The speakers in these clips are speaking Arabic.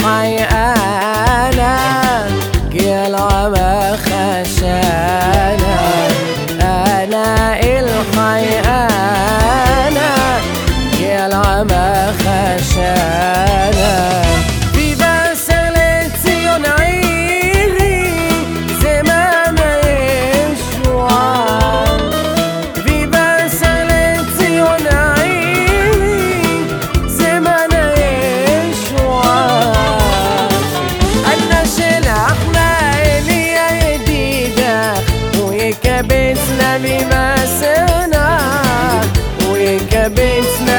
My.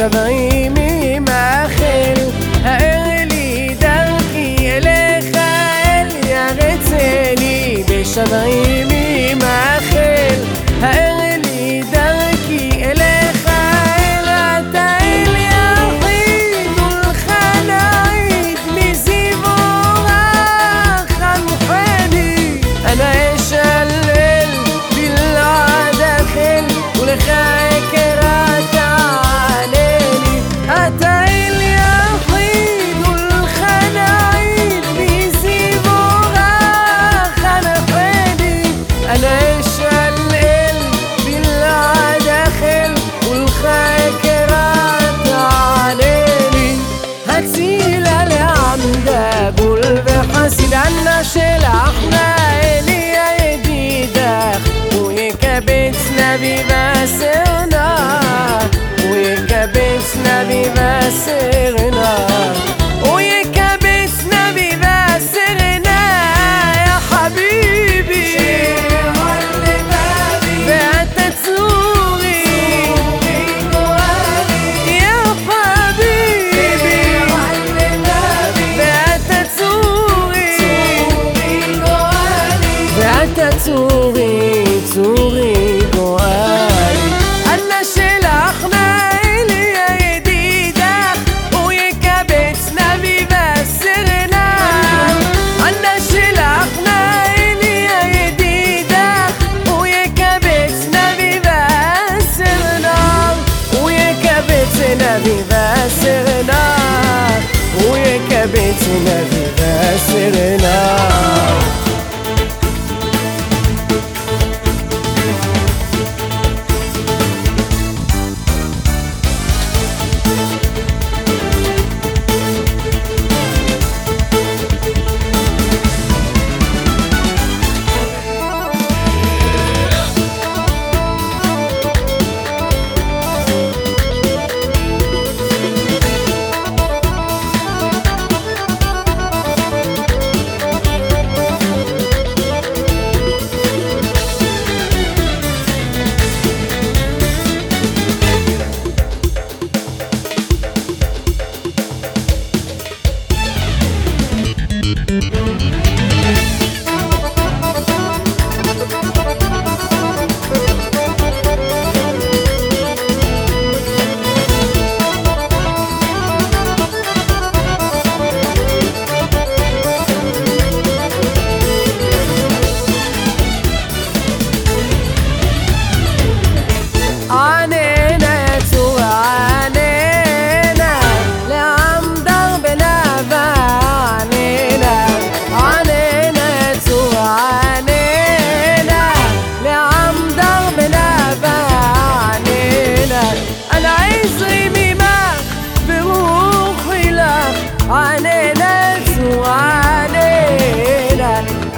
deixa daí بما سرنا وكبتنا بما سرنا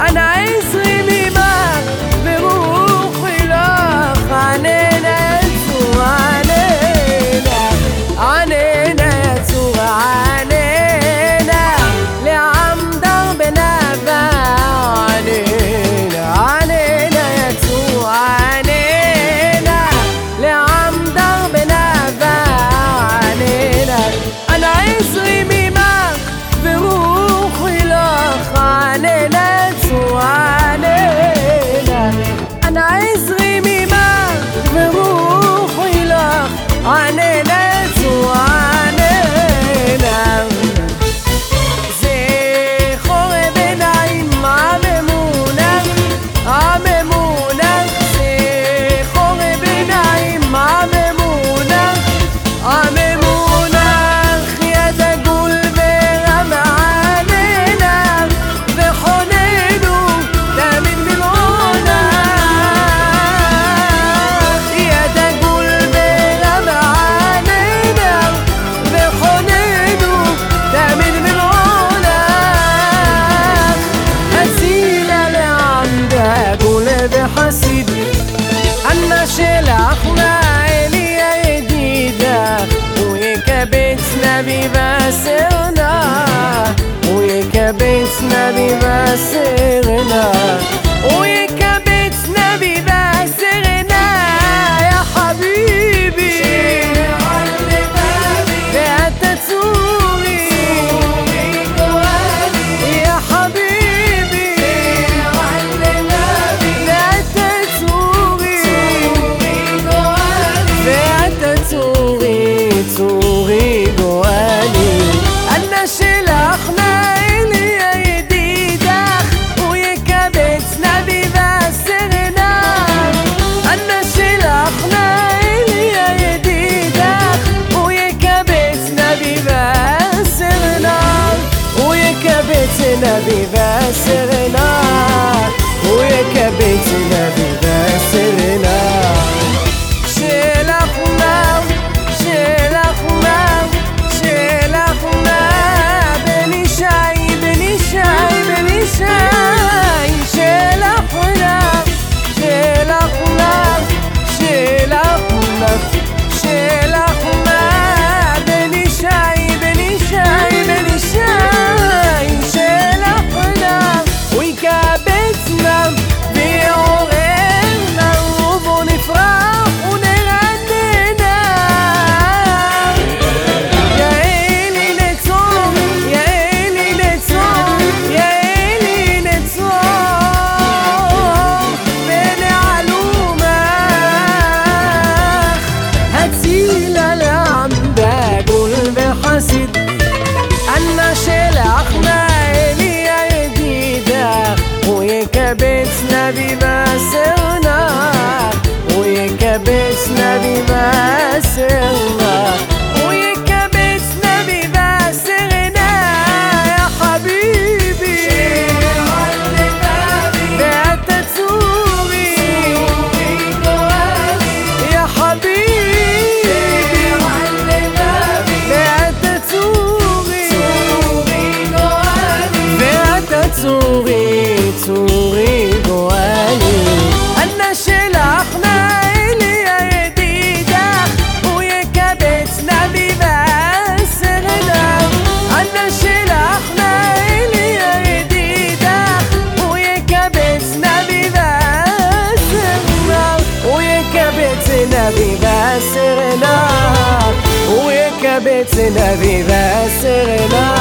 and nice. ويكبتنا ببسرنا